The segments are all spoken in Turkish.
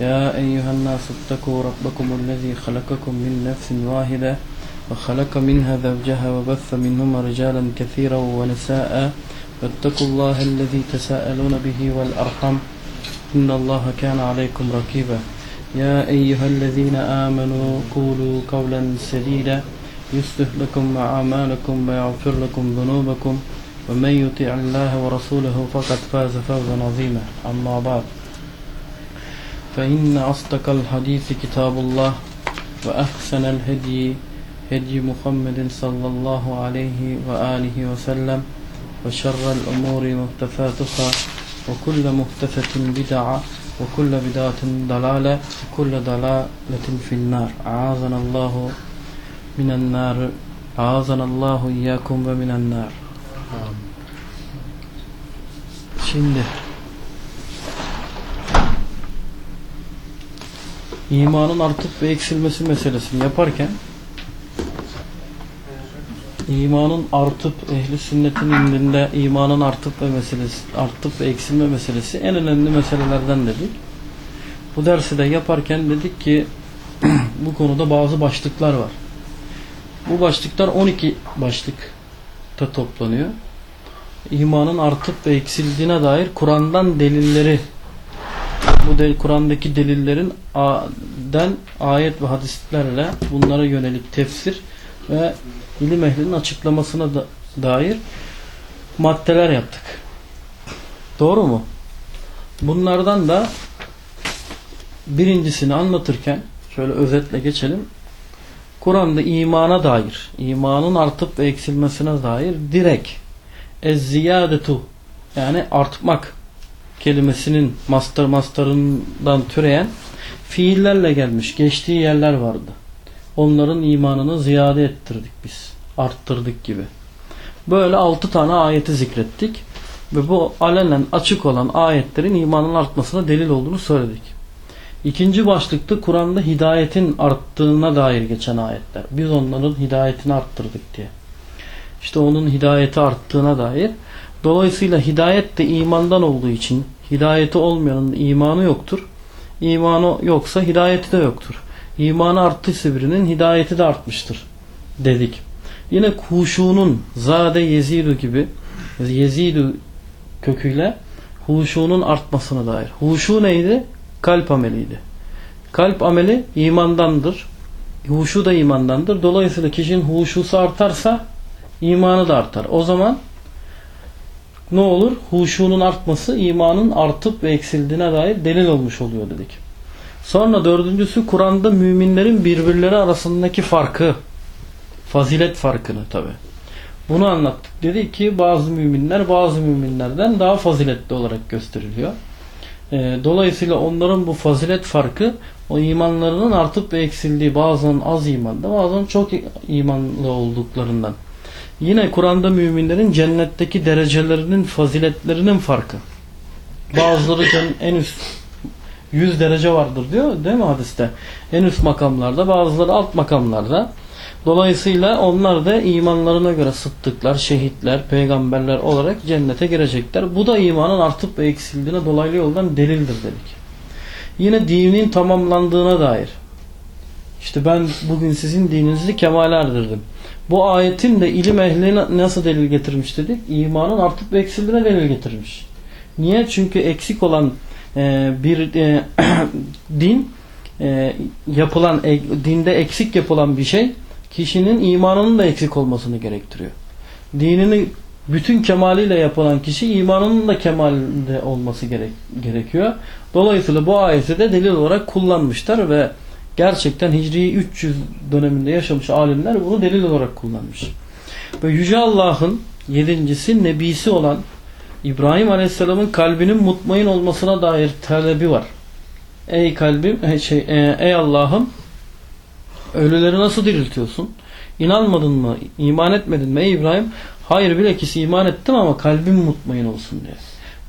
يا أيها الناس اتقوا ربكم الذي خلقكم من نفس واحدة وخلق منها زوجها وبث منهما رجالا كثيرا ونساء. واتقوا الله الذي تساءلون به والأرحم إن الله كان عليكم رقيبا يا أيها الذين آمنوا قولوا قولا سديدا. يصلح لكم أعمالكم ويغفر لكم ذنوبكم. ومن يطع الله ورسوله فقد فاز فوزا عظيما. أما بعد. فإن أصدق الحديث كتاب الله وأحسن الهدي هدي محمد صلى الله عليه وآله وسلم وشر الأمور محدثاتها وكل محدثة بدعة وكل بدعة ضلالة وكل ضلالة في النار أعاذنا الله من النار أعاذنا الله إياكم ومن النار Şimdi imanın artıp ve eksilmesi meselesini yaparken imanın artıp ehli sünnetin indinde imanın artıp ve meselesi artıp ve eksilme meselesi en önemli meselelerden dedik. Bu dersi de yaparken dedik ki bu konuda bazı başlıklar var. Bu başlıklar 12 başlıkta toplanıyor. İmanın artıp ve eksildiğine dair Kur'an'dan delilleri bu del Kur'an'daki delillerin den ayet ve hadislerle bunlara yönelik tefsir ve ilim ehlinin açıklamasına da dair maddeler yaptık. Doğru mu? Bunlardan da birincisini anlatırken şöyle özetle geçelim. Kur'an'da imana dair, imanın artıp ve eksilmesine dair direkt ez-ziyadetu yani artmak kelimesinin master mastarından türeyen fiillerle gelmiş geçtiği yerler vardı. Onların imanını ziyade ettirdik biz. Arttırdık gibi. Böyle altı tane ayeti zikrettik. Ve bu alenen açık olan ayetlerin imanın artmasına delil olduğunu söyledik. İkinci başlıkta Kur'an'da hidayetin arttığına dair geçen ayetler. Biz onların hidayetini arttırdık diye. İşte onun hidayeti arttığına dair. Dolayısıyla hidayet de imandan olduğu için hidayeti olmayanın imanı yoktur. İmanı yoksa hidayeti de yoktur. İmanı arttıysa birinin hidayeti de artmıştır dedik. Yine huşunun zade yezidu gibi yezidu köküyle huşunun artmasına dair. Huşu neydi? Kalp ameliydi. Kalp ameli imandandır. Huşu da imandandır. Dolayısıyla kişinin huşusu artarsa imanı da artar. O zaman ne olur? Huşunun artması imanın artıp ve eksildiğine dair delil olmuş oluyor dedik. Sonra dördüncüsü Kur'an'da müminlerin birbirleri arasındaki farkı. Fazilet farkını tabi. Bunu anlattık. Dedik ki bazı müminler bazı müminlerden daha faziletli olarak gösteriliyor. Dolayısıyla onların bu fazilet farkı o imanlarının artıp ve eksildiği bazen az imanda bazen çok imanlı olduklarından. Yine Kur'an'da müminlerin cennetteki derecelerinin faziletlerinin farkı. Bazıları en üst 100 derece vardır diyor değil mi hadiste? En üst makamlarda bazıları alt makamlarda. Dolayısıyla onlar da imanlarına göre sıddıklar, şehitler, peygamberler olarak cennete girecekler. Bu da imanın artıp ve eksildiğine dolaylı yoldan delildir dedik. Yine dinin tamamlandığına dair. İşte ben bugün sizin dininizi kemale erdirdim. Bu ayetin de ilim ehline nasıl delil getirmiş dedik? İmanın artıp ve eksildiğine delil getirmiş. Niye? Çünkü eksik olan e, bir e, din e, yapılan e, dinde eksik yapılan bir şey kişinin imanının da eksik olmasını gerektiriyor. Dinini bütün kemaliyle yapılan kişi imanının da kemalde olması gerek, gerekiyor. Dolayısıyla bu ayeti de delil olarak kullanmışlar ve gerçekten Hicri 300 döneminde yaşamış alimler bunu delil olarak kullanmış. Ve Yüce Allah'ın yedincisi nebisi olan İbrahim Aleyhisselam'ın kalbinin mutmain olmasına dair talebi var. Ey kalbim, e, şey, e, ey Allah'ım ölüleri nasıl diriltiyorsun? İnanmadın mı? İman etmedin mi ey İbrahim? Hayır bilakis iman ettim ama kalbim mutmain olsun diye.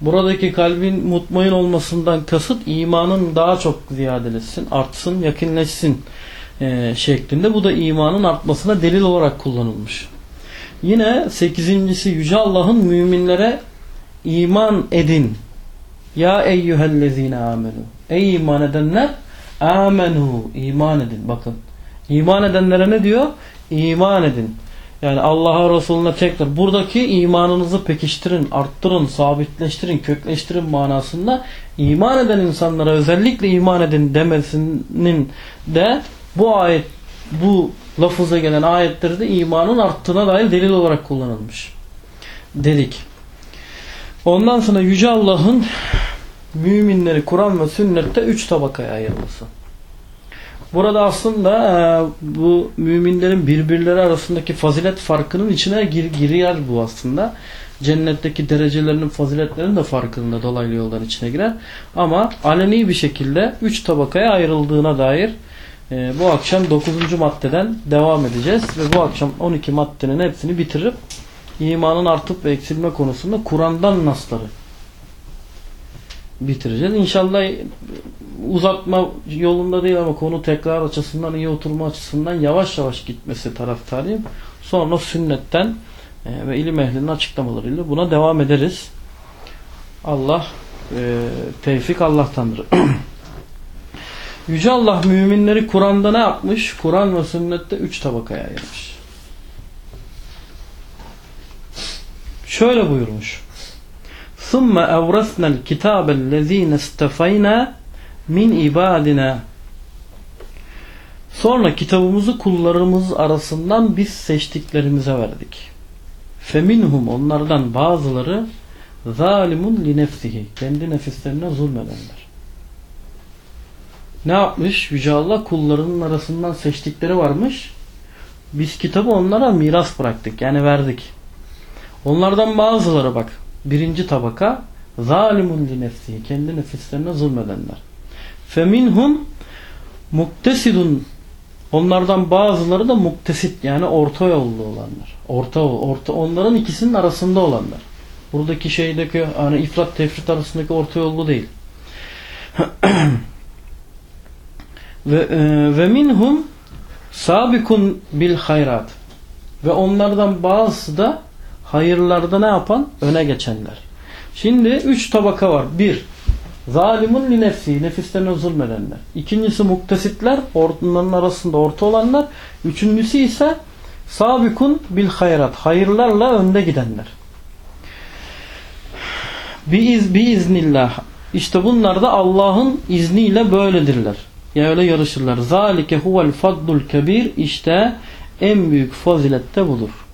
Buradaki kalbin mutmain olmasından kasıt imanın daha çok ziyadeleşsin, artsın, yakınleşsin e, şeklinde. Bu da imanın artmasına delil olarak kullanılmış. Yine sekizincisi Yüce Allah'ın müminlere iman edin. Ya eyyühellezine amenu. Ey iman edenler amenu. iman edin. Bakın. İman edenlere ne diyor? İman edin. Yani Allah'a Resulüne tekrar buradaki imanınızı pekiştirin, arttırın, sabitleştirin, kökleştirin manasında iman eden insanlara özellikle iman edin demesinin de bu ayet bu lafıza gelen ayetlerde imanın arttığına dair delil olarak kullanılmış. Dedik. Ondan sonra Yüce Allah'ın müminleri Kur'an ve sünnette üç tabakaya ayırması. Burada aslında e, bu müminlerin birbirleri arasındaki fazilet farkının içine gir, giriyor bu aslında. Cennetteki derecelerinin faziletlerinin de farkında dolaylı yoldan içine girer. Ama aleni bir şekilde üç tabakaya ayrıldığına dair e, bu akşam 9. maddeden devam edeceğiz. Ve bu akşam 12 maddenin hepsini bitirip imanın artıp ve eksilme konusunda Kur'an'dan nasları bitireceğiz. İnşallah uzatma yolunda değil ama konu tekrar açısından iyi oturma açısından yavaş yavaş gitmesi taraftarıyım. Sonra sünnetten e, ve ilim ehlinin açıklamalarıyla buna devam ederiz. Allah e, tevfik Allah'tandır. Yüce Allah müminleri Kur'an'da ne yapmış? Kur'an ve sünnette üç tabakaya ayırmış. Şöyle buyurmuş. ثُمَّ اَوْرَثْنَا الْكِتَابَ الَّذ۪ينَ اسْتَفَيْنَا min ibadina Sonra kitabımızı kullarımız arasından biz seçtiklerimize verdik. Feminhum onlardan bazıları zalimun li nefsihi kendi nefislerine zulmedenler. Ne yapmış? Yüce Allah kullarının arasından seçtikleri varmış. Biz kitabı onlara miras bıraktık. Yani verdik. Onlardan bazıları bak. Birinci tabaka zalimun li nefsihi kendi nefislerine zulmedenler. Feminhum muktesidun onlardan bazıları da muktesit yani orta yollu olanlar. Orta orta onların ikisinin arasında olanlar. Buradaki şeydeki hani ifrat tefrit arasındaki orta yollu değil. ve e, ve minhum sabikun bil hayrat. Ve onlardan bazısı da hayırlarda ne yapan? Öne geçenler. Şimdi üç tabaka var. Bir, Zalimun li nefsi, nefislerine zulmedenler. İkincisi muktesitler, onların arasında orta olanlar. Üçüncüsü ise sabikun bil hayrat, hayırlarla önde gidenler. Biiz, biiznillah. İşte bunlar da Allah'ın izniyle böyledirler. Ya öyle yarışırlar. Zalike huvel fadlul kebir. İşte en büyük fazilet de budur.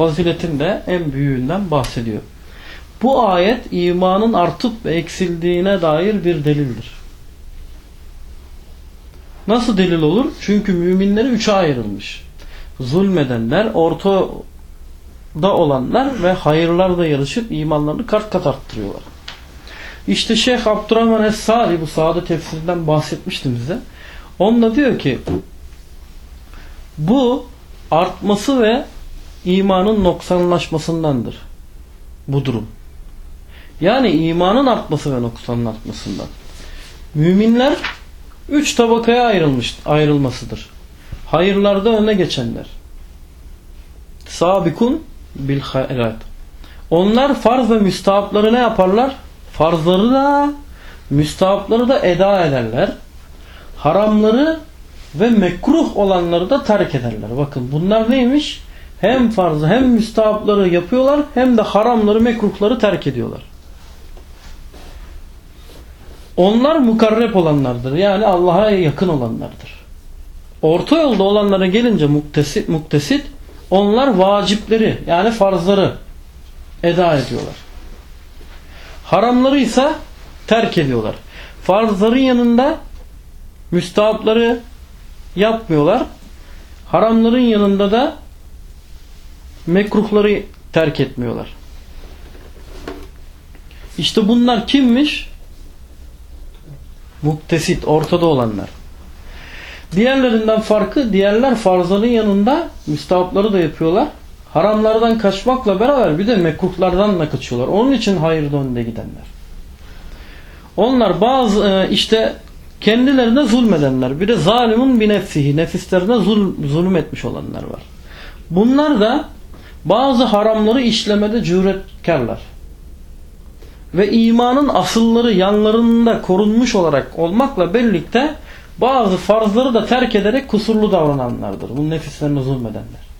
Faziletin de en büyüğünden bahsediyor. Bu ayet imanın artıp eksildiğine dair bir delildir. Nasıl delil olur? Çünkü müminleri üçe ayrılmış. Zulmedenler, ortada olanlar ve hayırlarda yarışıp imanlarını kat kat arttırıyorlar. İşte Şeyh Abdurrahman Es-Sari bu saadet tefsirinden bahsetmiştim size. Onunla diyor ki bu artması ve imanın noksanlaşmasındandır. Bu durum. Yani imanın artması ve noksanın artmasından. Müminler üç tabakaya ayrılmış, ayrılmasıdır. Hayırlarda öne geçenler. Sabikun bil hayrat. Onlar farz ve müstahapları ne yaparlar? Farzları da müstahapları da eda ederler. Haramları ve mekruh olanları da terk ederler. Bakın bunlar neymiş? Hem farzı hem müstahapları yapıyorlar hem de haramları mekruhları terk ediyorlar. Onlar mukarreb olanlardır. Yani Allah'a yakın olanlardır. Orta yolda olanlara gelince muktesit, muktesit onlar vacipleri yani farzları eda ediyorlar. Haramları ise terk ediyorlar. Farzların yanında müstahapları yapmıyorlar. Haramların yanında da mekruhları terk etmiyorlar. İşte bunlar kimmiş? Muktesit, ortada olanlar. Diğerlerinden farkı diğerler farzların yanında müstahapları da yapıyorlar. Haramlardan kaçmakla beraber bir de mekruhlardan da kaçıyorlar. Onun için hayırda önde gidenler. Onlar bazı e, işte kendilerine zulmedenler. Bir de zalimun bir nefsihi. Nefislerine zul, zulüm etmiş olanlar var. Bunlar da bazı haramları işlemede cüretkarlar. Ve imanın asılları yanlarında korunmuş olarak olmakla birlikte bazı farzları da terk ederek kusurlu davrananlardır. Bu nefislerine zulmedenler.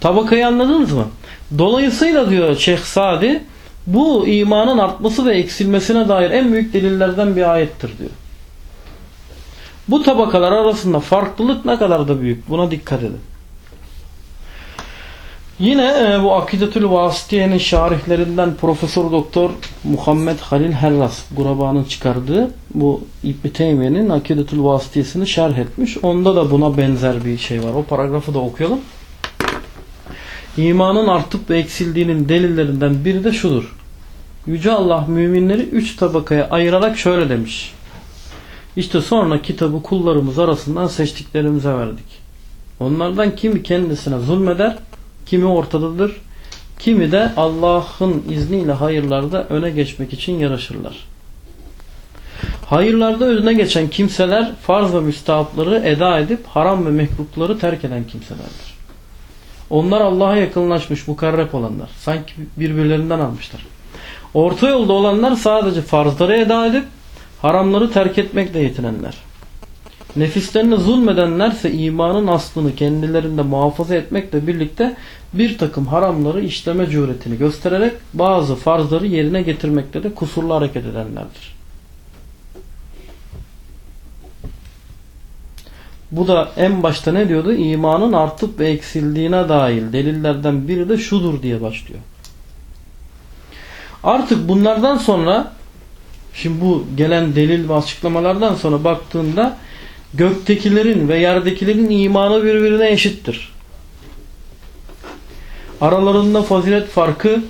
Tabakayı anladınız mı? Dolayısıyla diyor Şeyh Sadi bu imanın artması ve eksilmesine dair en büyük delillerden bir ayettir diyor. Bu tabakalar arasında farklılık ne kadar da büyük. Buna dikkat edin. Yine e, bu Akidetül Vasıtiye'nin şarihlerinden Profesör Doktor Muhammed Halil Herras Guraba'nın çıkardığı bu İbn Teymiye'nin Akidetül Vasıtiyesini şerh etmiş. Onda da buna benzer bir şey var. O paragrafı da okuyalım. İmanın artıp ve eksildiğinin delillerinden biri de şudur. Yüce Allah müminleri üç tabakaya ayırarak şöyle demiş. İşte sonra kitabı kullarımız arasından seçtiklerimize verdik. Onlardan kimi kendisine zulmeder, kimi ortadadır, kimi de Allah'ın izniyle hayırlarda öne geçmek için yaraşırlar. Hayırlarda önüne geçen kimseler farz ve müstahapları eda edip haram ve mekruhları terk eden kimselerdir. Onlar Allah'a yakınlaşmış, mukarreb olanlar. Sanki birbirlerinden almışlar. Orta yolda olanlar sadece farzları eda edip haramları terk etmekle yetinenler. Nefislerine zulmedenlerse imanın aslını kendilerinde muhafaza etmekle birlikte bir takım haramları işleme cüretini göstererek bazı farzları yerine getirmekte de kusurlu hareket edenlerdir. Bu da en başta ne diyordu? İmanın artıp ve eksildiğine dair delillerden biri de şudur diye başlıyor. Artık bunlardan sonra şimdi bu gelen delil ve açıklamalardan sonra baktığında göktekilerin ve yerdekilerin imanı birbirine eşittir. Aralarında fazilet farkı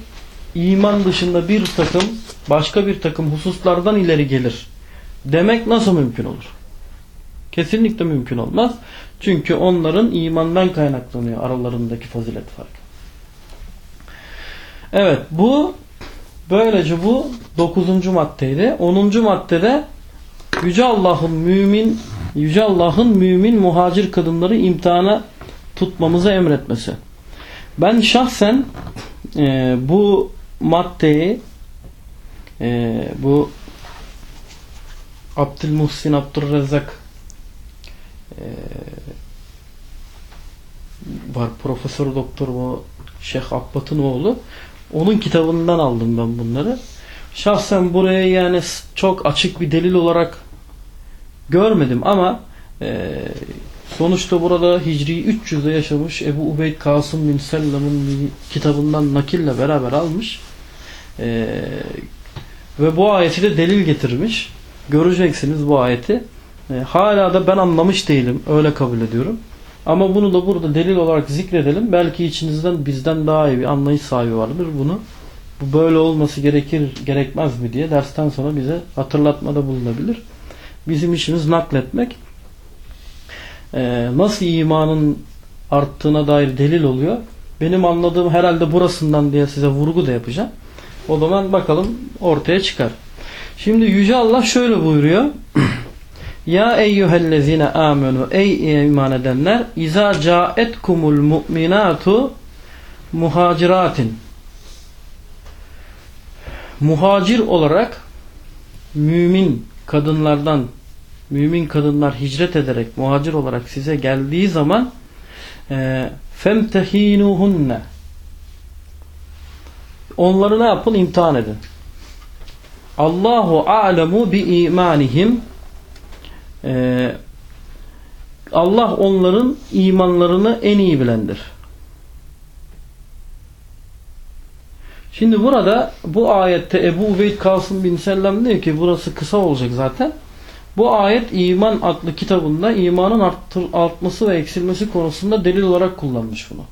iman dışında bir takım başka bir takım hususlardan ileri gelir. Demek nasıl mümkün olur? Kesinlikle mümkün olmaz. Çünkü onların imandan kaynaklanıyor aralarındaki fazilet farkı. Evet bu böylece bu dokuzuncu maddeydi. Onuncu maddede Yüce Allah'ın mümin Yüce Allah'ın mümin muhacir kadınları imtihana tutmamızı emretmesi. Ben şahsen e, bu maddeyi e, bu Abdülmuhsin Abdurrezzak e, var Profesör Doktor bu Şeyh Abbat'ın oğlu onun kitabından aldım ben bunları. Şahsen buraya yani çok açık bir delil olarak görmedim ama e, sonuçta burada Hicri 300'de yaşamış Ebu Ubeyd Kasım bin Sellem'in kitabından nakille beraber almış e, ve bu ayeti de delil getirmiş. Göreceksiniz bu ayeti. E, hala da ben anlamış değilim. Öyle kabul ediyorum. Ama bunu da burada delil olarak zikredelim. Belki içinizden bizden daha iyi bir anlayış sahibi vardır. Bunu bu böyle olması gerekir gerekmez mi diye dersten sonra bize hatırlatmada bulunabilir. Bizim işimiz nakletmek. Ee, nasıl imanın arttığına dair delil oluyor. Benim anladığım herhalde burasından diye size vurgu da yapacağım. O zaman bakalım ortaya çıkar. Şimdi Yüce Allah şöyle buyuruyor. Ya eyyühellezine amenu ey iman edenler iza caetkumul mu'minatu muhaciratin muhacir olarak mümin kadınlardan mümin kadınlar hicret ederek muhacir olarak size geldiği zaman e, femtehinuhunne onları ne yapın? imtihan edin. Allahu a'lemu bi imanihim ee, Allah onların imanlarını en iyi bilendir. Şimdi burada bu ayette Ebu Ubeyd Kasım bin Sellem diyor ki burası kısa olacak zaten. Bu ayet iman adlı kitabında imanın arttır, artması ve eksilmesi konusunda delil olarak kullanmış bunu.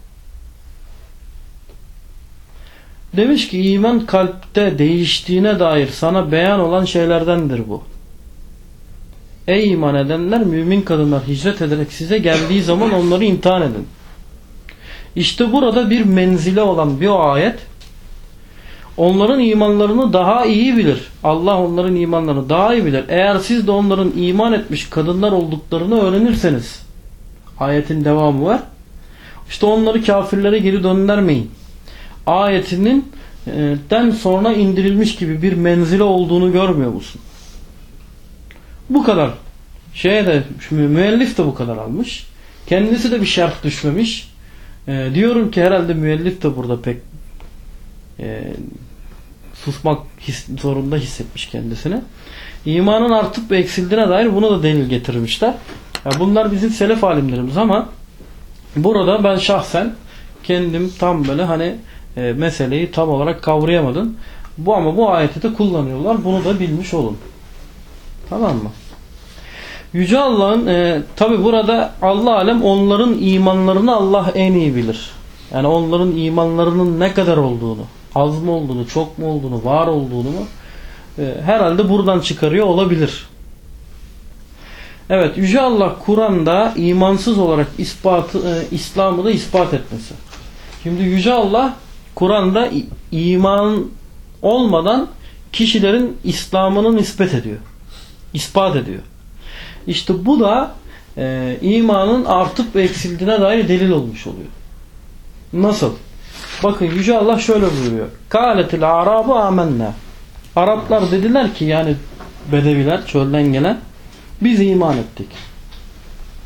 Demiş ki iman kalpte değiştiğine dair sana beyan olan şeylerdendir bu. Ey iman edenler mümin kadınlar hicret ederek size geldiği zaman onları imtihan edin. İşte burada bir menzile olan bir ayet onların imanlarını daha iyi bilir. Allah onların imanlarını daha iyi bilir. Eğer siz de onların iman etmiş kadınlar olduklarını öğrenirseniz ayetin devamı var. İşte onları kafirlere geri döndürmeyin. Ayetinin e, den sonra indirilmiş gibi bir menzile olduğunu görmüyor musun? Bu kadar. Şeye de müellif de bu kadar almış. Kendisi de bir şerh düşmemiş. E, diyorum ki herhalde müellif de burada pek e, susmak his, zorunda hissetmiş kendisini. İmanın artıp ve eksildiğine dair bunu da delil getirmişler. Yani bunlar bizim selef alimlerimiz ama burada ben şahsen kendim tam böyle hani e, meseleyi tam olarak kavrayamadım. Bu ama bu ayeti de kullanıyorlar. Bunu da bilmiş olun. Tamam mı? Yüce Allah'ın e, tabi burada Allah alem onların imanlarını Allah en iyi bilir. Yani onların imanlarının ne kadar olduğunu, az mı olduğunu, çok mu olduğunu, var olduğunu mu e, herhalde buradan çıkarıyor olabilir. Evet Yüce Allah Kur'an'da imansız olarak ispatı, e, İslam'ı da ispat etmesi. Şimdi Yüce Allah Kur'an'da iman olmadan kişilerin İslam'ını nispet ediyor. İspat ediyor. İşte bu da e, imanın artıp eksildiğine dair delil olmuş oluyor. Nasıl? Bakın Yüce Allah şöyle buyuruyor. Kâletil arabu amennâ. Araplar dediler ki yani Bedeviler çölden gelen biz iman ettik.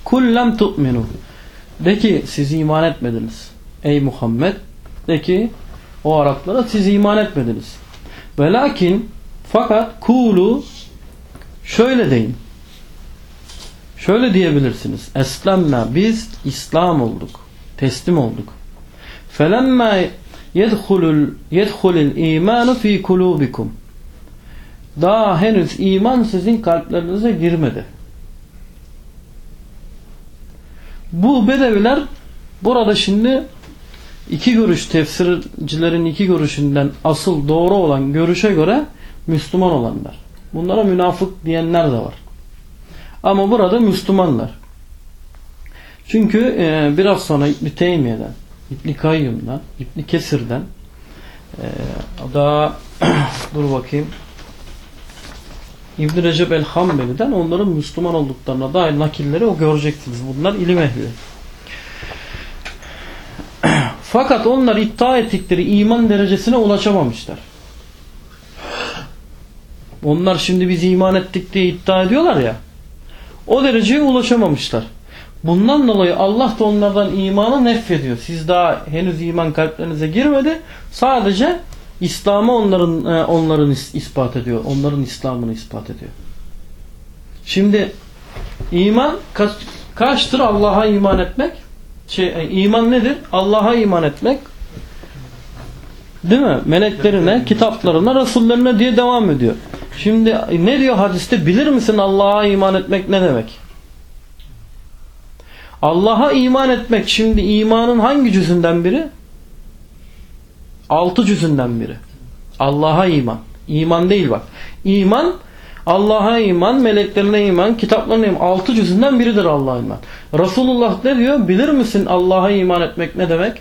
Kullem tu'minu. De ki siz iman etmediniz. Ey Muhammed de ki o Araplara siz iman etmediniz. Velakin fakat kulu şöyle deyin. Şöyle diyebilirsiniz. Eslemna biz İslam olduk. Teslim olduk. Yedhulul yedhulul imanu fi kulubikum. Daha henüz iman sizin kalplerinize girmedi. Bu bedeviler burada şimdi iki görüş tefsircilerin iki görüşünden asıl doğru olan görüşe göre Müslüman olanlar. Bunlara münafık diyenler de var. Ama burada Müslümanlar. Çünkü e, biraz sonra İbn Teymiye'den, İbn Kayyum'dan, İbn Kesir'den e, daha dur bakayım İbn Recep el-Hambeli'den onların Müslüman olduklarına dair nakilleri o göreceksiniz. Bunlar ilim ehli. Fakat onlar iddia ettikleri iman derecesine ulaşamamışlar. Onlar şimdi biz iman ettik diye iddia ediyorlar ya. O dereceye ulaşamamışlar. Bundan dolayı Allah da onlardan imanı nefrediyor. Siz daha henüz iman kalplerinize girmedi. Sadece İslam'ı onların e, onların ispat ediyor. Onların İslam'ını ispat ediyor. Şimdi iman kaç, kaçtır Allah'a iman etmek? Şey, e, iman nedir? Allah'a iman etmek. Değil mi? Meleklerine, kitaplarına, rasullerine diye devam ediyor. Şimdi ne diyor hadiste? Bilir misin Allah'a iman etmek ne demek? Allah'a iman etmek şimdi imanın hangi cüzünden biri? Altı cüzünden biri. Allah'a iman. İman değil bak. İman Allah'a iman, meleklerine iman, kitaplarına iman. Altı cüzünden biridir Allah'a iman. Resulullah ne diyor? Bilir misin Allah'a iman etmek ne demek?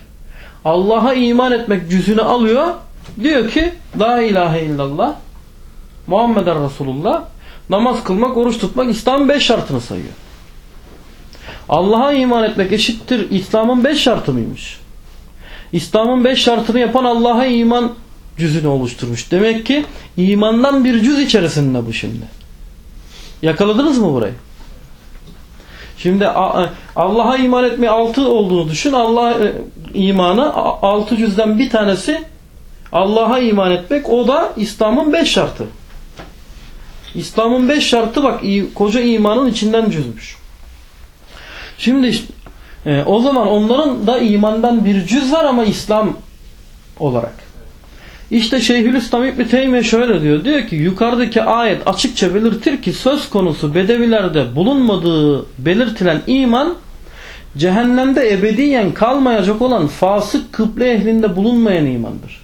Allah'a iman etmek cüzünü alıyor. Diyor ki La ilahe illallah Muhammeden Resulullah namaz kılmak, oruç tutmak İslam'ın beş şartını sayıyor. Allah'a iman etmek eşittir İslam'ın beş şartı mıymış? İslam'ın beş şartını yapan Allah'a iman cüzünü oluşturmuş. Demek ki imandan bir cüz içerisinde bu şimdi. Yakaladınız mı burayı? Şimdi Allah'a iman etmeye altı olduğunu düşün. Allah e, imanı altı cüzden bir tanesi Allah'a iman etmek. O da İslam'ın beş şartı. İslam'ın beş şartı bak koca imanın içinden cüzmüş. Şimdi işte, e, o zaman onların da imandan bir cüz var ama İslam olarak. İşte Şeyhülislam İbni Teymiye şöyle diyor. Diyor ki yukarıdaki ayet açıkça belirtir ki söz konusu bedevilerde bulunmadığı belirtilen iman cehennemde ebediyen kalmayacak olan fasık kıble ehlinde bulunmayan imandır.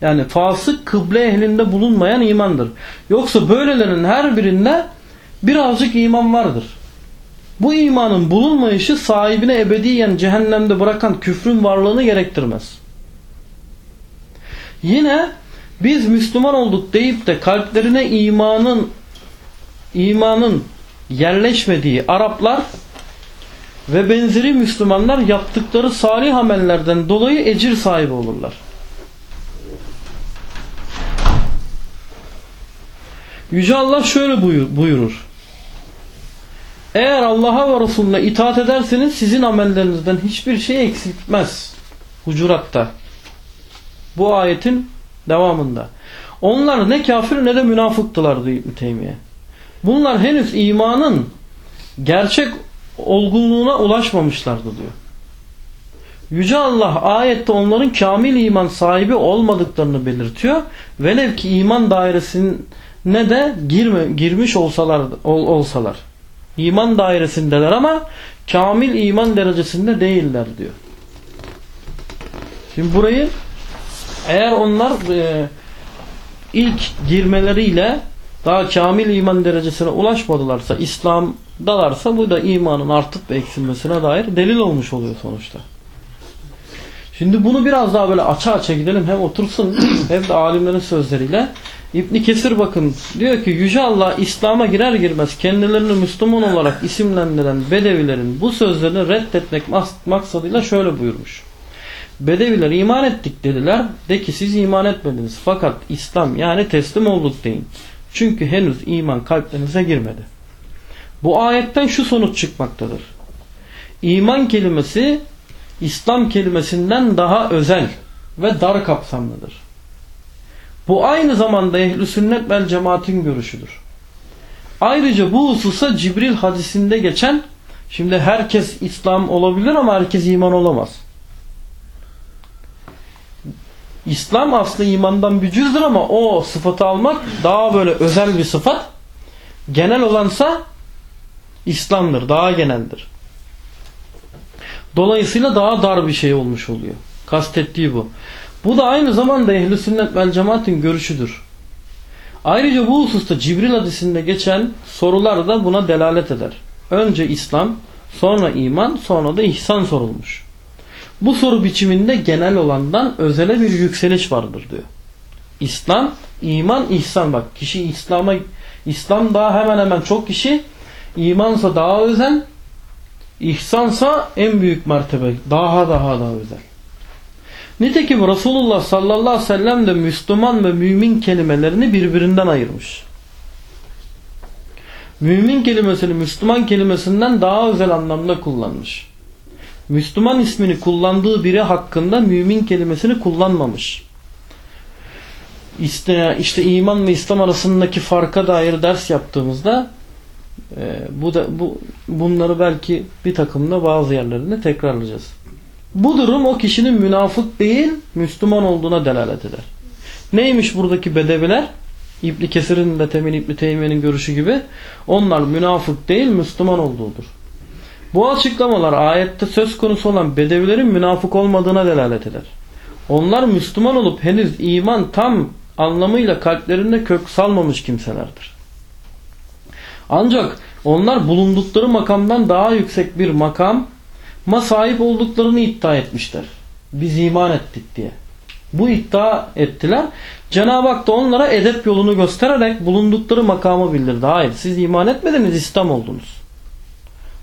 Yani fasık kıble ehlinde bulunmayan imandır. Yoksa böylelerin her birinde birazcık iman vardır. Bu imanın bulunmayışı sahibine ebediyen cehennemde bırakan küfrün varlığını gerektirmez. Yine biz Müslüman olduk deyip de kalplerine imanın imanın yerleşmediği Araplar ve benzeri Müslümanlar yaptıkları salih amellerden dolayı ecir sahibi olurlar. Yüce Allah şöyle buyurur. Eğer Allah'a ve Resulüne itaat ederseniz sizin amellerinizden hiçbir şey eksiltmez. Hucurat'ta. Bu ayetin devamında. Onlar ne kafir ne de münafıktılar diyor Teymiye. Bunlar henüz imanın gerçek olgunluğuna ulaşmamışlardı diyor. Yüce Allah ayette onların kamil iman sahibi olmadıklarını belirtiyor. Velev ki iman dairesine de girme, girmiş olsalar, ol, olsalar. İman dairesindeler ama kamil iman derecesinde değiller diyor. Şimdi burayı eğer onlar e, ilk girmeleriyle daha kamil iman derecesine ulaşmadılarsa, İslam'dalarsa bu da imanın artıp ve eksilmesine dair delil olmuş oluyor sonuçta. Şimdi bunu biraz daha böyle açı açı gidelim. Hem otursun hem de alimlerin sözleriyle. İbni Kesir bakın diyor ki Yüce Allah İslam'a girer girmez kendilerini Müslüman olarak isimlendiren Bedevilerin bu sözlerini reddetmek maksadıyla şöyle buyurmuş. Bedeviler iman ettik dediler. De ki siz iman etmediniz. Fakat İslam yani teslim olduk deyin. Çünkü henüz iman kalplerinize girmedi. Bu ayetten şu sonuç çıkmaktadır. İman kelimesi İslam kelimesinden daha özel ve dar kapsamlıdır. Bu aynı zamanda ehl sünnet vel cemaatin görüşüdür. Ayrıca bu hususa Cibril hadisinde geçen şimdi herkes İslam olabilir ama herkes iman olamaz. İslam aslında imandan bir cüzdür ama o sıfatı almak daha böyle özel bir sıfat. Genel olansa İslam'dır. Daha geneldir. Dolayısıyla daha dar bir şey olmuş oluyor. Kastettiği bu. Bu da aynı zamanda ehl sünnet vel cemaatin görüşüdür. Ayrıca bu hususta Cibril hadisinde geçen sorular da buna delalet eder. Önce İslam, sonra iman, sonra da ihsan sorulmuş. Bu soru biçiminde genel olandan özele bir yükseliş vardır diyor. İslam, iman, ihsan. Bak kişi İslam'a İslam daha hemen hemen çok kişi, imansa daha özel, ihsansa en büyük mertebe. Daha daha daha özel. Nitekim Resulullah sallallahu aleyhi ve sellem de Müslüman ve mümin kelimelerini birbirinden ayırmış. Mümin kelimesini Müslüman kelimesinden daha özel anlamda kullanmış. Müslüman ismini kullandığı biri hakkında mümin kelimesini kullanmamış. İşte, işte iman ve İslam arasındaki farka dair ders yaptığımızda e, bu da bu bunları belki bir takımda bazı yerlerinde tekrarlayacağız. Bu durum o kişinin münafık değil Müslüman olduğuna delalet eder. Neymiş buradaki bedeviler? İbni Kesir'in de Temin İbni Teymiye'nin görüşü gibi onlar münafık değil Müslüman olduğudur. Bu açıklamalar ayette söz konusu olan bedevilerin münafık olmadığına delalet eder. Onlar Müslüman olup henüz iman tam anlamıyla kalplerinde kök salmamış kimselerdir. Ancak onlar bulundukları makamdan daha yüksek bir makam ma sahip olduklarını iddia etmişler. Biz iman ettik diye. Bu iddia ettiler. Cenab-ı Hak da onlara edep yolunu göstererek bulundukları makamı bildirdi. Hayır siz iman etmediniz İslam oldunuz.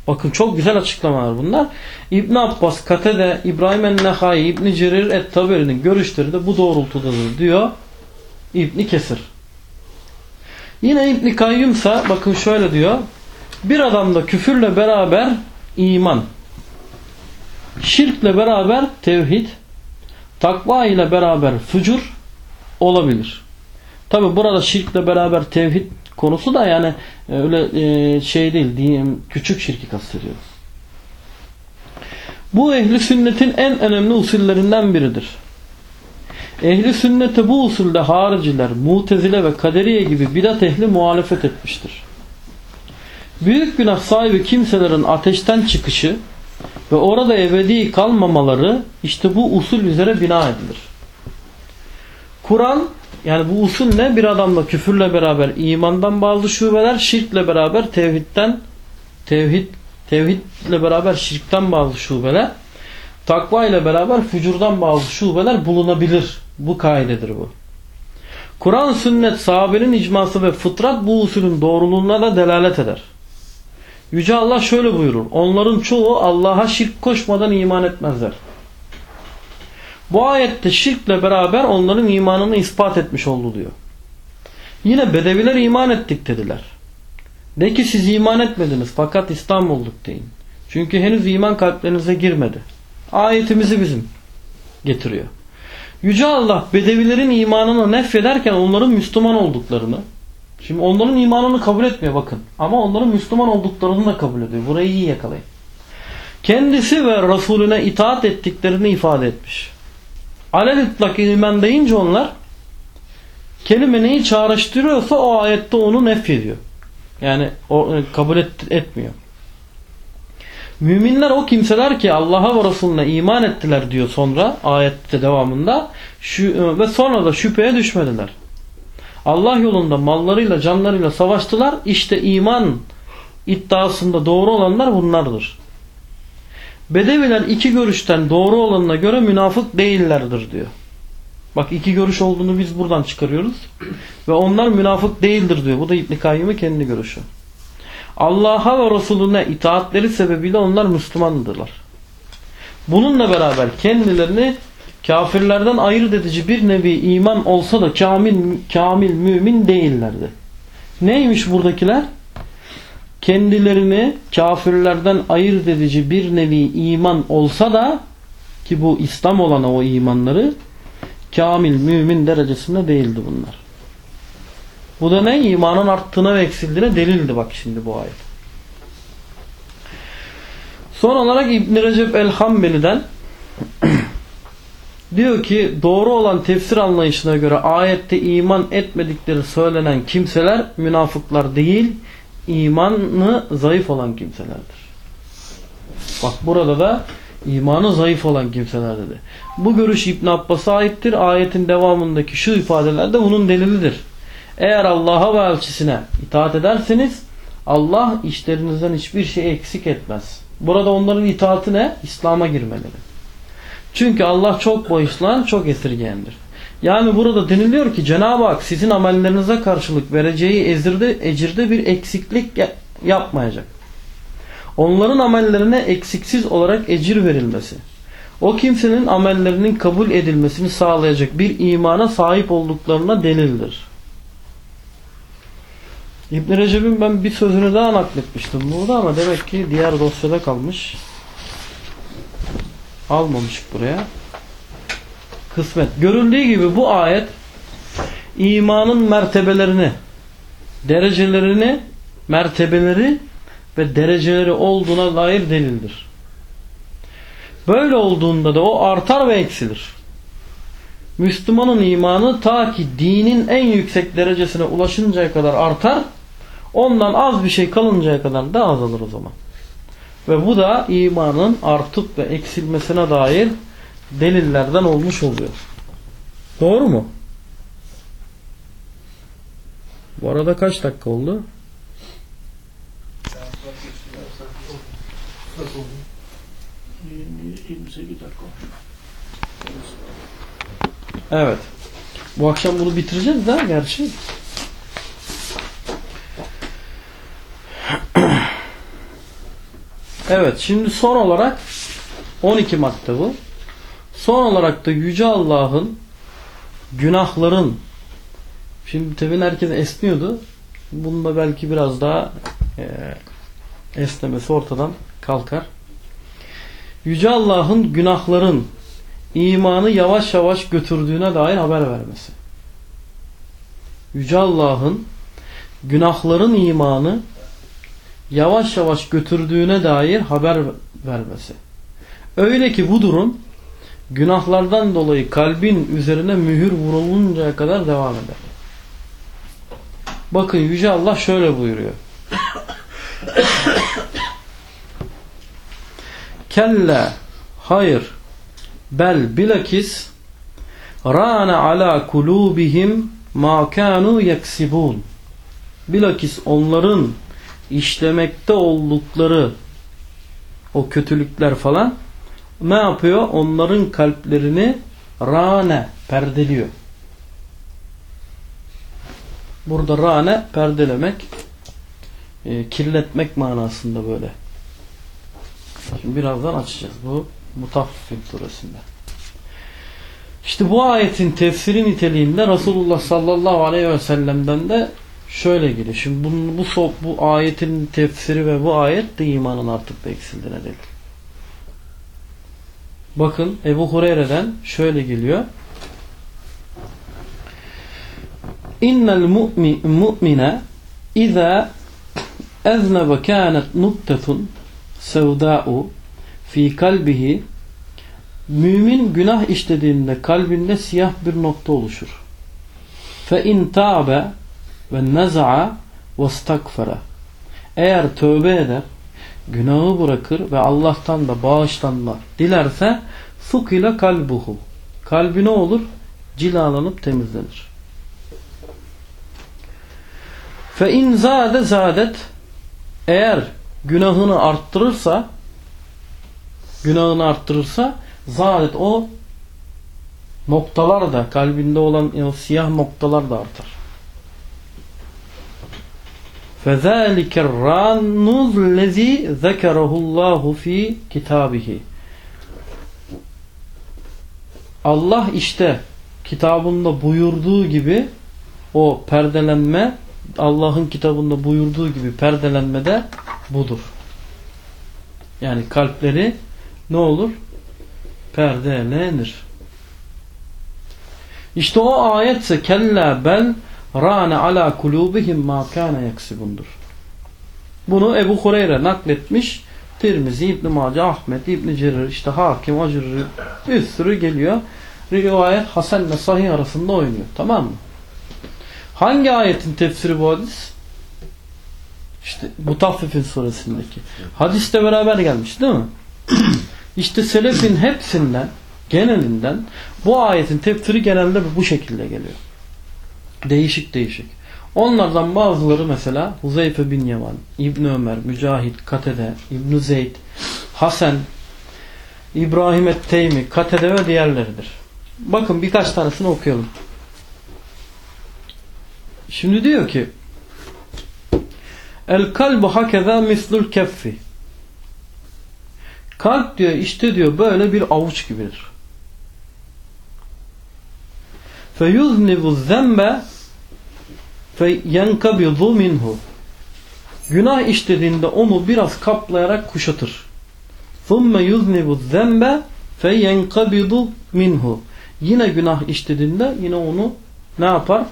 Bakın çok güzel açıklamalar bunlar. İbn Abbas, Katede, İbrahim en-Nehai, İbn Cerir et-Taberi'nin görüşleri de bu doğrultudadır diyor İbn Kesir. Yine İbn Kayyum ise bakın şöyle diyor. Bir adamda küfürle beraber iman, şirkle beraber tevhid, takva ile beraber fücur olabilir. Tabi burada şirkle beraber tevhid konusu da yani e, öyle e, şey değil diyeyim küçük şirki kastediyor. Bu ehli sünnetin en önemli usullerinden biridir. Ehli sünnete bu usulde hariciler, mutezile ve kaderiye gibi bidat ehli muhalefet etmiştir. Büyük günah sahibi kimselerin ateşten çıkışı ve orada ebedi kalmamaları işte bu usul üzere bina edilir. Kur'an yani bu usul ne? Bir adamla küfürle beraber imandan bazı şubeler, şirkle beraber tevhidden tevhid tevhidle beraber şirkten bazı şubeler, takva ile beraber fücurdan bazı şubeler bulunabilir. Bu kaidedir bu. Kur'an, sünnet, sahabenin icması ve fıtrat bu usulün doğruluğuna da delalet eder. Yüce Allah şöyle buyurur. Onların çoğu Allah'a şirk koşmadan iman etmezler. Bu ayette şirkle beraber onların imanını ispat etmiş oldu diyor. Yine bedeviler iman ettik dediler. De ki siz iman etmediniz fakat İslam olduk deyin. Çünkü henüz iman kalplerinize girmedi. Ayetimizi bizim getiriyor. Yüce Allah bedevilerin imanını nefrederken onların Müslüman olduklarını şimdi onların imanını kabul etmiyor bakın. Ama onların Müslüman olduklarını da kabul ediyor. Burayı iyi yakalayın. Kendisi ve Resulüne itaat ettiklerini ifade etmiş. Alel itlak iman deyince onlar kelime neyi çağrıştırıyorsa o ayette onu nefyediyor. Yani o e, kabul et, etmiyor. Müminler o kimseler ki Allah'a ve Resulüne iman ettiler diyor sonra ayette devamında şu, e, ve sonra da şüpheye düşmediler. Allah yolunda mallarıyla canlarıyla savaştılar. İşte iman iddiasında doğru olanlar bunlardır. Bedeviler iki görüşten doğru olanına göre münafık değillerdir diyor. Bak iki görüş olduğunu biz buradan çıkarıyoruz. Ve onlar münafık değildir diyor. Bu da İbn-i kendi görüşü. Allah'a ve Resulüne itaatleri sebebiyle onlar Müslümandırlar. Bununla beraber kendilerini kafirlerden ayırt edici bir nevi iman olsa da kamil, kamil mümin değillerdi. Neymiş buradakiler? Kendilerini kafirlerden ayırt edici bir nevi iman olsa da ki bu İslam olana o imanları kamil mümin derecesinde değildi bunlar. Bu da ne? İmanın arttığına ve eksildiğine delildi bak şimdi bu ayet. Son olarak İbn Recep el-Hambeli'den diyor ki doğru olan tefsir anlayışına göre ayette iman etmedikleri söylenen kimseler münafıklar değil imanı zayıf olan kimselerdir. Bak burada da imanı zayıf olan kimseler dedi. Bu görüş İbn Abbas'a aittir. Ayetin devamındaki şu ifadeler de bunun delilidir. Eğer Allah'a ve elçisine itaat ederseniz Allah işlerinizden hiçbir şey eksik etmez. Burada onların itaati ne? İslam'a girmeleri. Çünkü Allah çok bağışlayan, çok esirgeyendir. Yani burada deniliyor ki Cenab-ı Hak sizin amellerinize karşılık vereceği ezirde, ecirde bir eksiklik yapmayacak. Onların amellerine eksiksiz olarak ecir verilmesi. O kimsenin amellerinin kabul edilmesini sağlayacak bir imana sahip olduklarına delildir. İbn Recep'in ben bir sözünü daha nakletmiştim burada ama demek ki diğer dosyada kalmış. Almamış buraya. Kısmet. Görüldüğü gibi bu ayet imanın mertebelerini, derecelerini, mertebeleri ve dereceleri olduğuna dair delildir. Böyle olduğunda da o artar ve eksilir. Müslümanın imanı ta ki dinin en yüksek derecesine ulaşıncaya kadar artar Ondan az bir şey kalıncaya kadar da azalır o zaman. Ve bu da imanın artıp ve eksilmesine dair delillerden olmuş oluyor. Doğru mu? Bu arada kaç dakika oldu? Evet. Bu akşam bunu bitireceğiz de gerçi. Evet şimdi son olarak 12 madde bu. Son olarak da Yüce Allah'ın günahların şimdi tevin herkes esniyordu. Bunda belki biraz daha e, esnemesi ortadan kalkar. Yüce Allah'ın günahların imanı yavaş yavaş götürdüğüne dair haber vermesi. Yüce Allah'ın günahların imanı yavaş yavaş götürdüğüne dair haber vermesi. Öyle ki bu durum günahlardan dolayı kalbin üzerine mühür vuruluncaya kadar devam eder. Bakın Yüce Allah şöyle buyuruyor. Kelle hayır bel bilakis râne alâ kulûbihim mâ kânû yeksibûn. Bilakis onların işlemekte oldukları o kötülükler falan ne yapıyor? Onların kalplerini rane perdeliyor. Burada rane perdelemek e, kirletmek manasında böyle. Şimdi birazdan açacağız. Bu Mutaffifin suresinde. İşte bu ayetin tefsiri niteliğinde Resulullah sallallahu aleyhi ve sellem'den de şöyle geliyor. Şimdi bunun, bu, bu ayetin tefsiri ve bu ayet de imanın artık ve eksildiğine delil. Bakın Ebu Hureyre'den şöyle geliyor. İnnel mu'mine İza eznebe kânet nuktetun sevdâ'u fi kalbihi Mümin günah işlediğinde kalbinde siyah bir nokta oluşur. Fe in tâbe ve neza'a ve stakfara Eğer tövbe eder, günahı bırakır ve Allah'tan da bağışlanma dilerse sukile kalbuhu. Kalbi ne olur? Cilalanıp temizlenir. Fe in zade zadet eğer günahını arttırırsa günahını arttırırsa zadet o noktalar da kalbinde olan o siyah noktalar da artar. فَذَٰلِكَ الرَّانُّ الَّذ۪ي ذَكَرَهُ اللّٰهُ ف۪ي كِتَابِهِ Allah işte kitabında buyurduğu gibi o perdelenme Allah'ın kitabında buyurduğu gibi perdelenme de budur. Yani kalpleri ne olur? Perdelenir. İşte o ayetse kella bel rane ala kulubihim ma kana yaksibundur. Bunu Ebu Hureyre nakletmiş. Tirmizi, İbn Mace, Ahmet, İbn Cerir, işte Hakim, Acırı bir sürü geliyor. Rivayet Hasan ve Sahih arasında oynuyor. Tamam mı? Hangi ayetin tefsiri bu hadis? İşte Mutaffifin suresindeki. Hadiste beraber gelmiş değil mi? İşte selefin hepsinden genelinden bu ayetin tefsiri genelde bu şekilde geliyor. Değişik değişik. Onlardan bazıları mesela Huzeyfe bin Yaman, İbn Ömer, Mücahit, Katede, İbn Zeyd, Hasan, İbrahim et-Teymi, Katede ve diğerleridir. Bakın birkaç tanesini okuyalım. Şimdi diyor ki El kalbu hakeza mislul keffi Kalp diyor işte diyor böyle bir avuç gibidir. Feyuznivu zembe feyenkabidu minhu Günah işlediğinde onu biraz kaplayarak kuşatır. Thumme yuznivu zembe feyenkabidu minhu Yine günah işlediğinde yine onu ne yapar?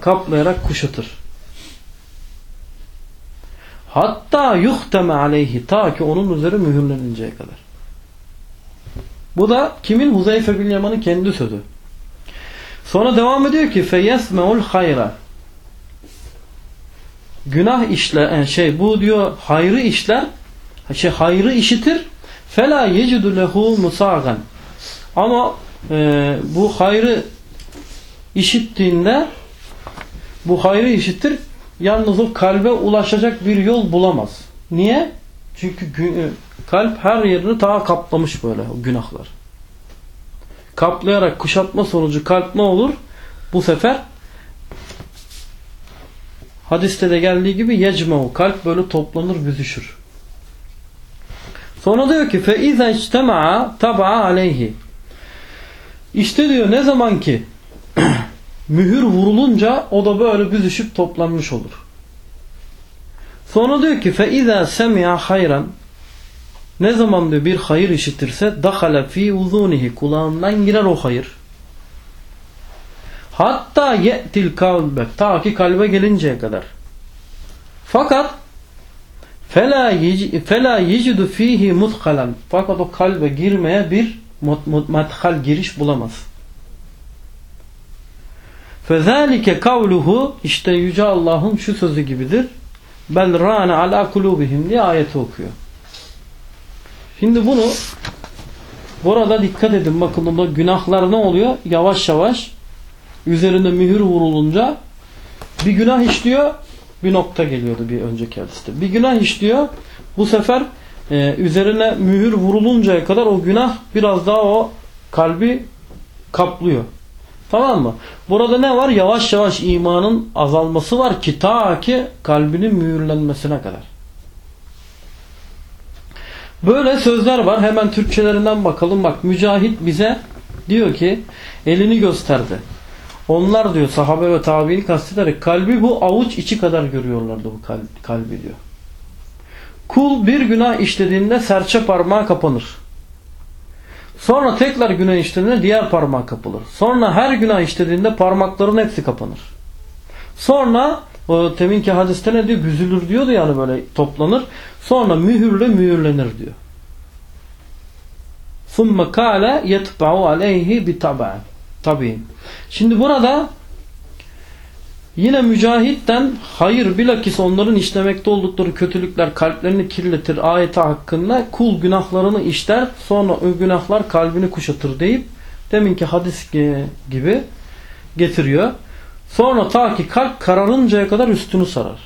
kaplayarak kuşatır. Hatta yuhteme aleyhi ta ki onun üzeri mühürleninceye kadar. Bu da kimin? Huzeyfe bin Yaman'ın kendi sözü. Sonra devam ediyor ki feyesmeul hayra günah işler yani şey bu diyor hayrı işler şey hayrı işitir fela yecidu lehu musagan ama e, bu hayrı işittiğinde bu hayrı işitir yalnız o kalbe ulaşacak bir yol bulamaz. Niye? Çünkü e, kalp her yerini ta kaplamış böyle o günahlar. Kaplayarak kuşatma sonucu kalp ne olur? Bu sefer Hadiste de geldiği gibi yecmehu kalp böyle toplanır büzüşür. Sonra diyor ki fe izen ictema'a tab'a aleyhi. İşte diyor ne zaman ki mühür vurulunca o da böyle büzüşüp toplanmış olur. Sonra diyor ki fe iza semi'a hayran ne zaman diyor bir hayır işitirse dakhala fi uzunihi kulağından girer o hayır. Hatta ye'til kalbe ta ki kalbe gelinceye kadar. Fakat fela yecidu fihi muthalan fakat o kalbe girmeye bir madhal giriş bulamaz. Fezalike kavluhu işte Yüce Allah'ın şu sözü gibidir. Bel râne alâ kulûbihim diye ayeti okuyor. Şimdi bunu Burada dikkat edin bakın burada günahlar ne oluyor? Yavaş yavaş üzerinde mühür vurulunca bir günah işliyor bir nokta geliyordu bir önceki hadiste. Bir günah işliyor bu sefer e, üzerine mühür vuruluncaya kadar o günah biraz daha o kalbi kaplıyor. Tamam mı? Burada ne var? Yavaş yavaş imanın azalması var ki ta ki kalbinin mühürlenmesine kadar. Böyle sözler var. Hemen Türkçelerinden bakalım. Bak Mücahit bize diyor ki elini gösterdi. Onlar diyor sahabe ve tabiini kastederek kalbi bu avuç içi kadar görüyorlardı bu kalbi, kalbi diyor. Kul bir günah işlediğinde serçe parmağı kapanır. Sonra tekrar günah işlediğinde diğer parmağı kapılır. Sonra her günah işlediğinde parmakların hepsi kapanır. Sonra o teminki hadiste ne diyor? Büzülür diyordu yani böyle toplanır. Sonra mühürle mühürlenir diyor. ثُمَّ كَالَ يَتْبَعُ عَلَيْهِ بِتَبَعٍ Tabii. Şimdi burada yine mücahitten hayır bilakis onların işlemekte oldukları kötülükler kalplerini kirletir ayeti hakkında kul günahlarını işler sonra o günahlar kalbini kuşatır deyip deminki hadis gibi getiriyor. Sonra ta ki kalp kararıncaya kadar üstünü sarar.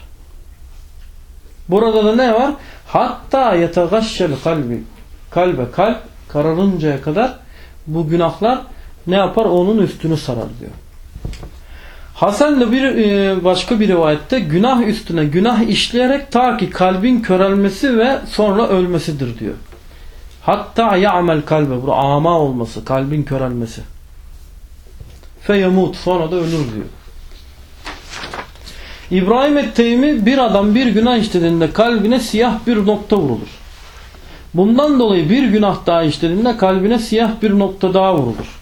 Burada da ne var? Hatta yetegaşşel kalbi kalbe kalp kararıncaya kadar bu günahlar ne yapar? Onun üstünü sarar diyor. Hasan bir e, başka bir rivayette günah üstüne günah işleyerek ta ki kalbin körelmesi ve sonra ölmesidir diyor. Hatta ya'mel kalbe. Bu ama olması, kalbin körelmesi. Feyemut. Sonra da ölür diyor. İbrahim Etteymi bir adam bir günah işlediğinde kalbine siyah bir nokta vurulur. Bundan dolayı bir günah daha işlediğinde kalbine siyah bir nokta daha vurulur.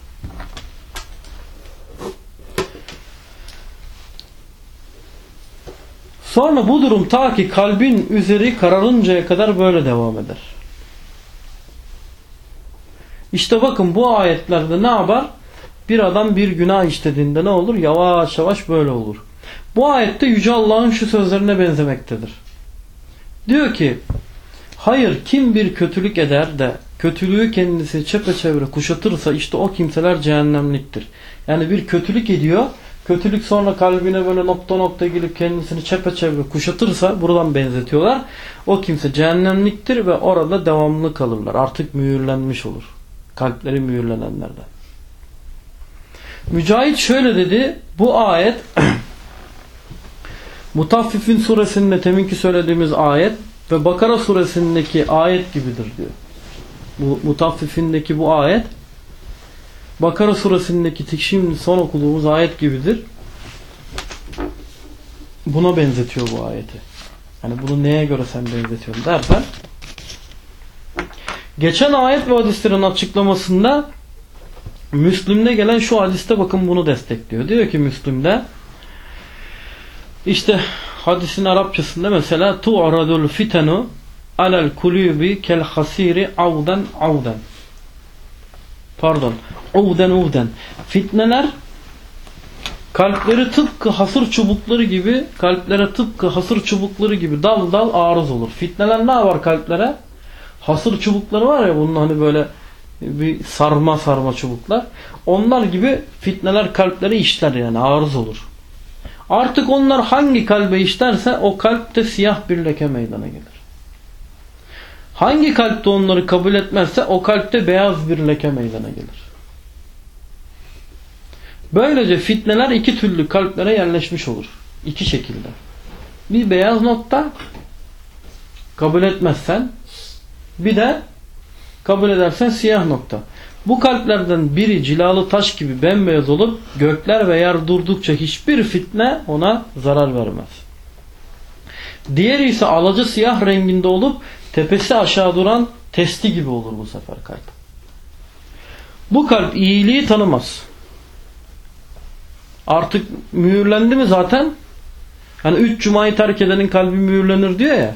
Sonra bu durum ta ki kalbin üzeri kararıncaya kadar böyle devam eder. İşte bakın bu ayetlerde ne yapar? Bir adam bir günah işlediğinde ne olur? Yavaş yavaş böyle olur. Bu ayette Yüce Allah'ın şu sözlerine benzemektedir. Diyor ki hayır kim bir kötülük eder de kötülüğü kendisi çepeçevre kuşatırsa işte o kimseler cehennemliktir. Yani bir kötülük ediyor kötülük sonra kalbine böyle nokta nokta girip kendisini çepeçevre kuşatırsa buradan benzetiyorlar. O kimse cehennemliktir ve orada devamlı kalırlar. Artık mühürlenmiş olur. Kalpleri mühürlenenlerden. Mücahit şöyle dedi. Bu ayet Mutaffifin suresinde teminki söylediğimiz ayet ve Bakara suresindeki ayet gibidir diyor. Bu Mutaffifindeki bu ayet Bakara suresindeki şimdi son okuduğumuz ayet gibidir. Buna benzetiyor bu ayeti. Yani bunu neye göre sen benzetiyorsun dersen geçen ayet ve hadislerin açıklamasında Müslüm'de gelen şu hadiste bakın bunu destekliyor. Diyor ki Müslüm'de işte hadisin Arapçasında mesela tu'radul fitenu alel kulubi kel hasiri avden avden pardon uvden uvden fitneler kalpleri tıpkı hasır çubukları gibi kalplere tıpkı hasır çubukları gibi dal dal arız olur. Fitneler ne var kalplere? Hasır çubukları var ya bunun hani böyle bir sarma sarma çubuklar. Onlar gibi fitneler kalpleri işler yani arız olur. Artık onlar hangi kalbe işlerse o kalpte siyah bir leke meydana gelir. Hangi kalpte onları kabul etmezse o kalpte beyaz bir leke meydana gelir. Böylece fitneler iki türlü kalplere yerleşmiş olur. İki şekilde. Bir beyaz nokta kabul etmezsen bir de kabul edersen siyah nokta. Bu kalplerden biri cilalı taş gibi bembeyaz olup gökler ve yer durdukça hiçbir fitne ona zarar vermez. Diğeri ise alacı siyah renginde olup tepesi aşağı duran testi gibi olur bu sefer kalp. Bu kalp iyiliği tanımaz. Artık mühürlendi mi zaten? Hani üç cumayı terk edenin kalbi mühürlenir diyor ya.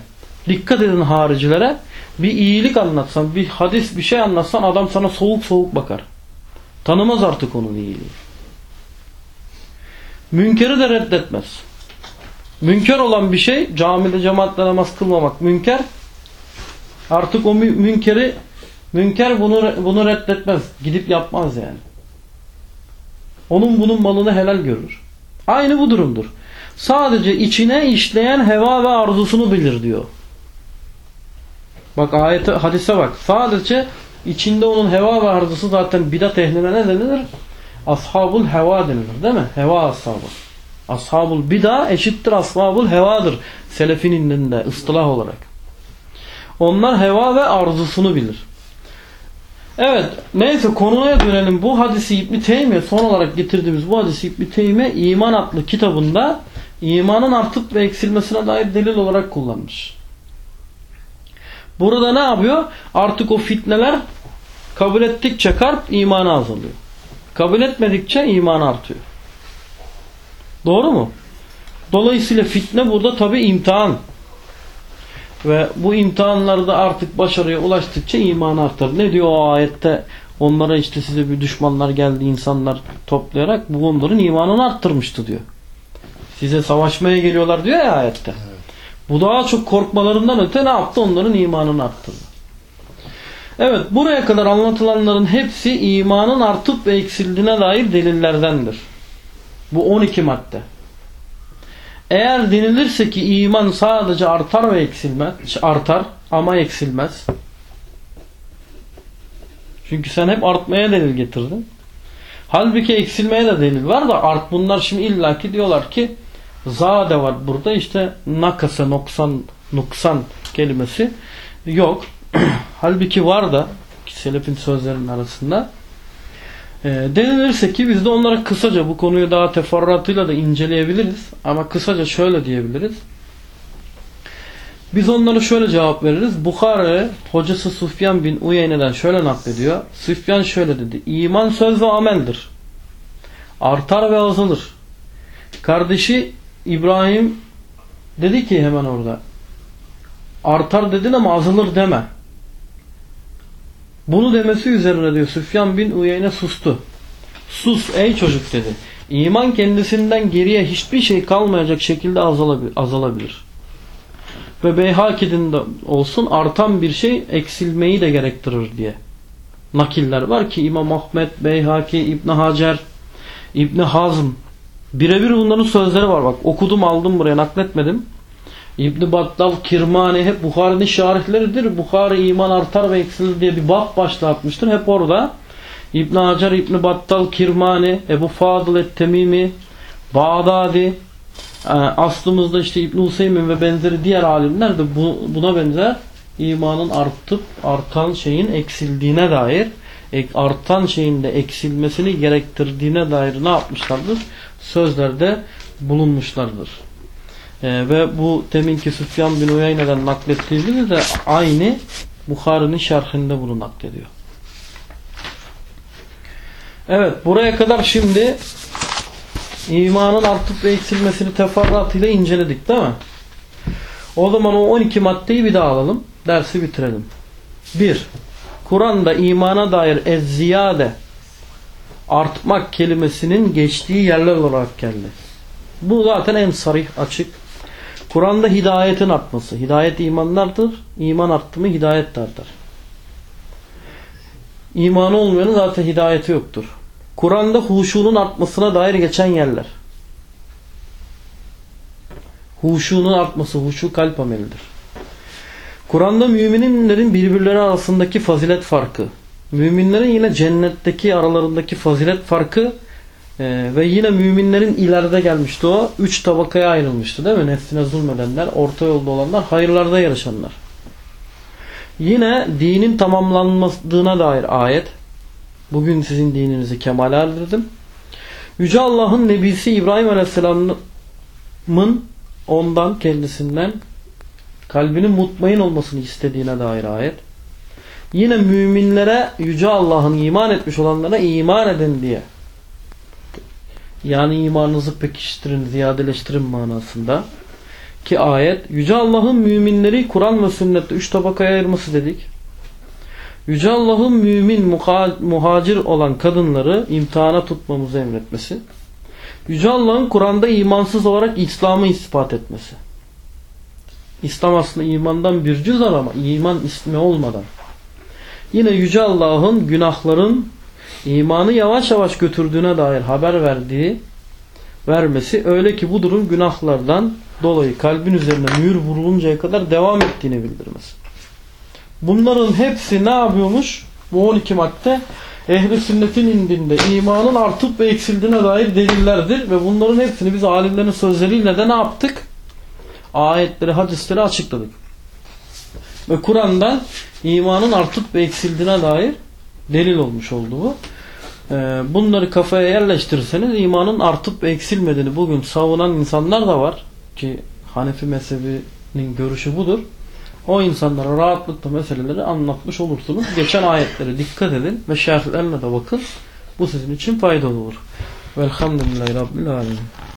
Dikkat edin haricilere. Bir iyilik anlatsan, bir hadis bir şey anlatsan adam sana soğuk soğuk bakar. Tanımaz artık onun iyiliği. Münkeri de reddetmez. Münker olan bir şey camide cemaatle namaz kılmamak münker. Artık o münkeri Münker bunu bunu reddetmez. Gidip yapmaz yani. Onun bunun malını helal görür. Aynı bu durumdur. Sadece içine işleyen heva ve arzusunu bilir diyor. Bak ayete, hadise bak. Sadece içinde onun heva ve arzusu zaten bidat ehline ne denilir? Ashabul heva denilir değil mi? Heva ashabı. Ashabul bida eşittir ashabul hevadır. Selefin indinde ıstılah olarak. Onlar heva ve arzusunu bilir. Evet neyse konuya dönelim. Bu hadisi İbn Teymiye son olarak getirdiğimiz bu hadisi İbn Teymiye İman adlı kitabında imanın artıp ve eksilmesine dair delil olarak kullanmış. Burada ne yapıyor? Artık o fitneler kabul ettikçe kalp imanı azalıyor. Kabul etmedikçe iman artıyor. Doğru mu? Dolayısıyla fitne burada tabi imtihan. Ve bu imtihanlarda artık başarıya ulaştıkça iman artar. Ne diyor o ayette? Onlara işte size bir düşmanlar geldi insanlar toplayarak bu onların imanını arttırmıştı diyor. Size savaşmaya geliyorlar diyor ya ayette. Bu daha çok korkmalarından öte ne yaptı? Onların imanını arttırdı. Evet buraya kadar anlatılanların hepsi imanın artıp ve eksildiğine dair delillerdendir. Bu 12 madde. Eğer denilirse ki iman sadece artar ve eksilmez, artar ama eksilmez. Çünkü sen hep artmaya delil getirdin. Halbuki eksilmeye de delil var da art bunlar şimdi illaki diyorlar ki zade var burada işte nakasa noksan nuksan kelimesi yok. Halbuki var da selefin sözlerinin arasında e, denilirse ki biz de onlara kısaca bu konuyu daha teferruatıyla da inceleyebiliriz. Ama kısaca şöyle diyebiliriz. Biz onlara şöyle cevap veririz. Bukhari hocası Sufyan bin Uyeyne'den şöyle naklediyor. Sufyan şöyle dedi. İman söz ve ameldir. Artar ve azalır. Kardeşi İbrahim dedi ki hemen orada. Artar dedin ama azalır deme. Bunu demesi üzerine diyor Süfyan bin Uyeyne sustu. Sus ey çocuk dedi. İman kendisinden geriye hiçbir şey kalmayacak şekilde azalabilir. Ve Beyhaki'nin de olsun artan bir şey eksilmeyi de gerektirir diye. Nakiller var ki İmam Ahmet, Beyhaki, İbn Hacer, İbn Hazm birebir bunların sözleri var. Bak okudum aldım buraya nakletmedim. İbn Battal, Kirmani hep Bukhari'nin şarihleridir. Bukhari iman artar ve eksilir diye bir bab başlatmıştır. Hep orada. İbn Hacer, İbn Battal, Kirmani, Ebu Fadıl et-Temimi, Bağdadi, e, aslımızda işte İbn Hüseyin ve benzeri diğer alimler de buna benzer imanın artıp artan şeyin eksildiğine dair artan şeyin de eksilmesini gerektirdiğine dair ne yapmışlardır? Sözlerde bulunmuşlardır. E, ve bu deminki Süfyan bin Uyeyne'den naklettiğimiz de aynı Bukhari'nin şerhinde bunu naklediyor. Evet buraya kadar şimdi imanın artıp ve eksilmesini teferruatıyla inceledik değil mi? O zaman o 12 maddeyi bir daha alalım. Dersi bitirelim. 1. Kur'an'da imana dair ezziyade artmak kelimesinin geçtiği yerler olarak geldi. Bu zaten en sarih açık Kur'an'da hidayetin artması. Hidayet imanlardır. İman arttı mı hidayet artar. İmanı olmayanın zaten hidayeti yoktur. Kur'an'da huşunun artmasına dair geçen yerler. Huşunun artması, huşu kalp amelidir. Kur'an'da müminlerin birbirleri arasındaki fazilet farkı, müminlerin yine cennetteki aralarındaki fazilet farkı ee, ve yine müminlerin ileride gelmişti o. Üç tabakaya ayrılmıştı değil mi? Nefsine zulmedenler, orta yolda olanlar, hayırlarda yarışanlar. Yine dinin tamamlanmadığına dair ayet. Bugün sizin dininizi kemale erdirdim. Yüce Allah'ın Nebisi İbrahim Aleyhisselam'ın ondan kendisinden kalbinin mutmain olmasını istediğine dair ayet. Yine müminlere Yüce Allah'ın iman etmiş olanlara iman edin diye yani imanınızı pekiştirin, ziyadeleştirin manasında. Ki ayet Yüce Allah'ın müminleri Kur'an ve sünnette üç tabakaya ayırması dedik. Yüce Allah'ın mümin muhacir olan kadınları imtihana tutmamızı emretmesi. Yüce Allah'ın Kur'an'da imansız olarak İslam'ı ispat etmesi. İslam aslında imandan bir cüz ama iman ismi olmadan. Yine Yüce Allah'ın günahların imanı yavaş yavaş götürdüğüne dair haber verdiği vermesi öyle ki bu durum günahlardan dolayı kalbin üzerine mühür vuruluncaya kadar devam ettiğini bildirmesi. Bunların hepsi ne yapıyormuş? Bu 12 madde ehli sünnetin indinde imanın artıp ve eksildiğine dair delillerdir ve bunların hepsini biz alimlerin sözleriyle de ne yaptık? Ayetleri, hadisleri açıkladık. Ve Kur'an'da imanın artıp ve eksildiğine dair delil olmuş oldu bu. Ee, bunları kafaya yerleştirirseniz imanın artıp eksilmediğini bugün savunan insanlar da var ki Hanefi mezhebinin görüşü budur. O insanlara rahatlıkla meseleleri anlatmış olursunuz. Geçen ayetlere dikkat edin ve şerhlerine de bakın. Bu sizin için faydalı olur. Velhamdülillahi Rabbil Alemin.